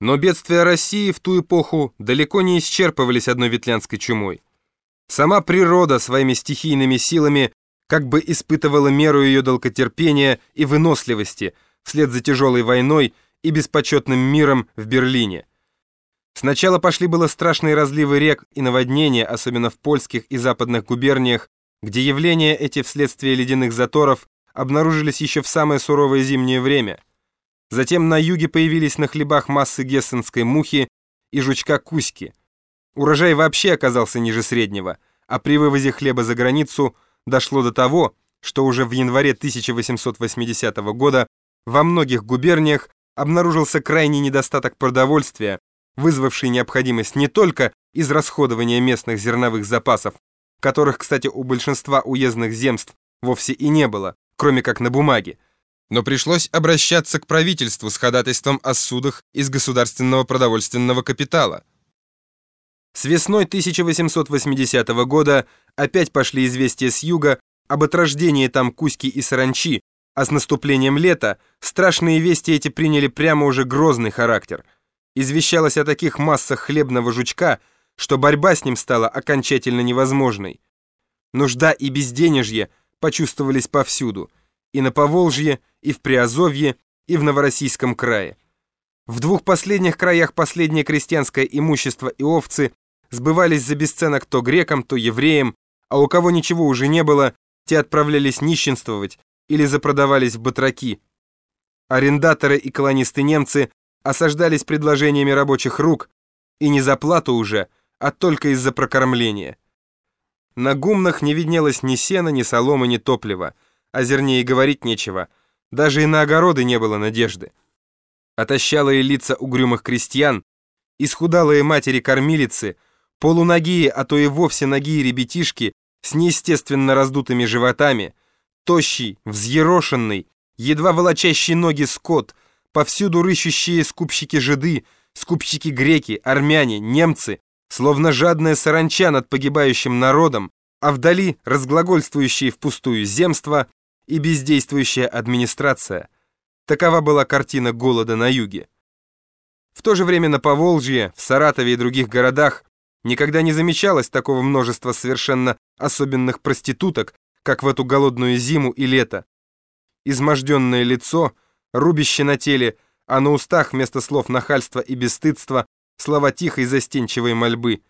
Но бедствия России в ту эпоху далеко не исчерпывались одной ветлянской чумой. Сама природа своими стихийными силами как бы испытывала меру ее долготерпения и выносливости вслед за тяжелой войной и беспочетным миром в Берлине. Сначала пошли было страшные разливы рек и наводнения, особенно в польских и западных губерниях, где явления эти вследствие ледяных заторов обнаружились еще в самое суровое зимнее время. Затем на юге появились на хлебах массы гессенской мухи и жучка куськи. Урожай вообще оказался ниже среднего, а при вывозе хлеба за границу дошло до того, что уже в январе 1880 года во многих губерниях обнаружился крайний недостаток продовольствия, вызвавший необходимость не только израсходования местных зерновых запасов, которых, кстати, у большинства уездных земств вовсе и не было, кроме как на бумаге, но пришлось обращаться к правительству с ходатайством о судах из государственного продовольственного капитала. С весной 1880 года опять пошли известия с юга об отрождении там Кузьки и Саранчи, а с наступлением лета страшные вести эти приняли прямо уже грозный характер. Извещалось о таких массах хлебного жучка, что борьба с ним стала окончательно невозможной. Нужда и безденежье почувствовались повсюду, и на Поволжье, и в Приазовье, и в Новороссийском крае. В двух последних краях последнее крестьянское имущество и овцы сбывались за бесценок то грекам, то евреям, а у кого ничего уже не было, те отправлялись нищенствовать или запродавались в батраки. Арендаторы и колонисты-немцы осаждались предложениями рабочих рук, и не за плату уже, а только из-за прокормления. На гумнах не виднелось ни сена, ни соломы, ни топлива, а зернее говорить нечего, даже и на огороды не было надежды. Отощалые лица угрюмых крестьян, исхудалые матери-кормилицы, полуногие, а то и вовсе ногие ребятишки с неестественно раздутыми животами, тощий, взъерошенный, едва волочащий ноги скот, повсюду рыщущие скупщики-жиды, скупщики-греки, армяне, немцы, словно жадная саранча над погибающим народом, а вдали разглагольствующие впустую земства и бездействующая администрация. Такова была картина голода на юге. В то же время на Поволжье, в Саратове и других городах никогда не замечалось такого множества совершенно особенных проституток, как в эту голодную зиму и лето. Изможденное лицо, рубище на теле, а на устах вместо слов нахальства и бесстыдства слова тихой застенчивой мольбы.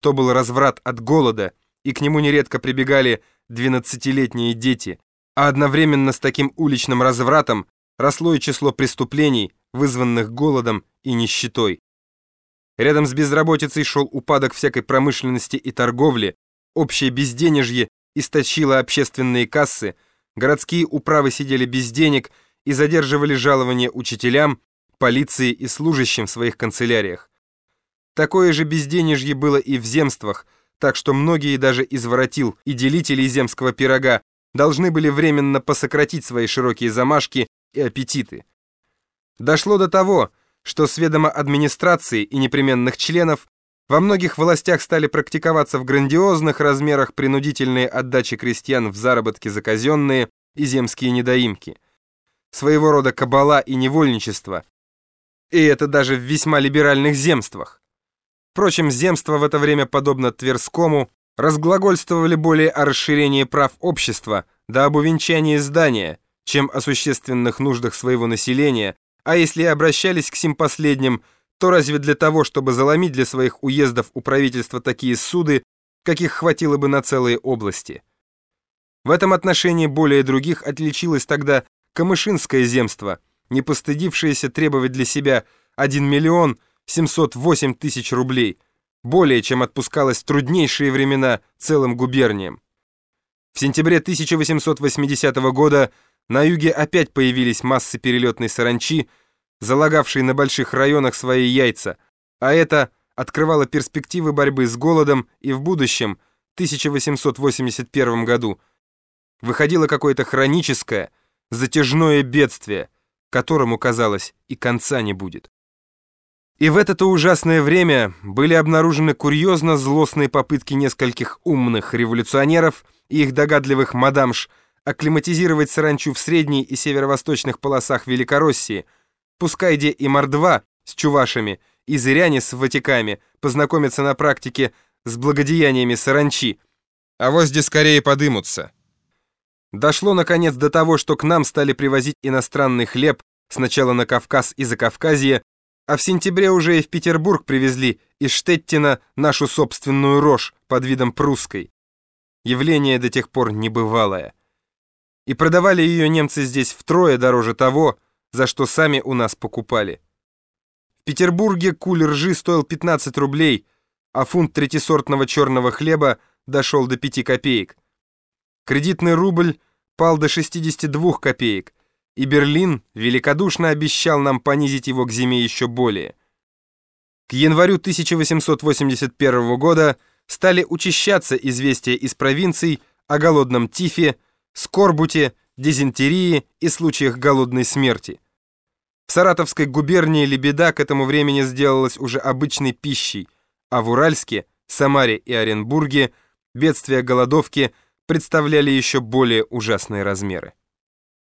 То был разврат от голода, и к нему нередко прибегали двенадцатилетние дети, а одновременно с таким уличным развратом росло и число преступлений, вызванных голодом и нищетой. Рядом с безработицей шел упадок всякой промышленности и торговли, общее безденежье истощило общественные кассы, городские управы сидели без денег и задерживали жалования учителям, полиции и служащим в своих канцеляриях. Такое же безденежье было и в земствах, так что многие даже изворотил и делителей земского пирога должны были временно посократить свои широкие замашки и аппетиты. Дошло до того, что с ведома администрации и непременных членов во многих властях стали практиковаться в грандиозных размерах принудительные отдачи крестьян в заработки за казенные и земские недоимки. Своего рода кабала и невольничество, и это даже в весьма либеральных земствах. Впрочем, земства в это время, подобно Тверскому, разглагольствовали более о расширении прав общества, да об увенчании здания, чем о существенных нуждах своего населения, а если и обращались к сим последним, то разве для того, чтобы заломить для своих уездов у правительства такие суды, каких хватило бы на целые области. В этом отношении более других отличилось тогда Камышинское земство – не постыдившиеся требовать для себя 1 миллион 708 тысяч рублей, более чем отпускалось в труднейшие времена целым губерниям. В сентябре 1880 года на юге опять появились массы перелетной саранчи, залагавшие на больших районах свои яйца, а это открывало перспективы борьбы с голодом и в будущем, 1881 году, выходило какое-то хроническое, затяжное бедствие – которому, казалось, и конца не будет. И в это-то ужасное время были обнаружены курьезно злостные попытки нескольких умных революционеров и их догадливых мадамш акклиматизировать саранчу в средней и северо-восточных полосах Великороссии, пускай где и мордва, с чувашами, и зыряне с ватиками познакомятся на практике с благодеяниями саранчи, а возде скорее подымутся. Дошло, наконец, до того, что к нам стали привозить иностранный хлеб, сначала на Кавказ и Закавказье, а в сентябре уже и в Петербург привезли из Штеттина нашу собственную рожь под видом прусской. Явление до тех пор небывалое. И продавали ее немцы здесь втрое дороже того, за что сами у нас покупали. В Петербурге куль ржи стоил 15 рублей, а фунт третисортного черного хлеба дошел до 5 копеек. Кредитный рубль пал до 62 копеек, и Берлин великодушно обещал нам понизить его к зиме еще более. К январю 1881 года стали учащаться известия из провинций о голодном тифе, скорбуте, дизентерии и случаях голодной смерти. В Саратовской губернии лебеда к этому времени сделалась уже обычной пищей, а в Уральске, Самаре и Оренбурге бедствия голодовки представляли еще более ужасные размеры.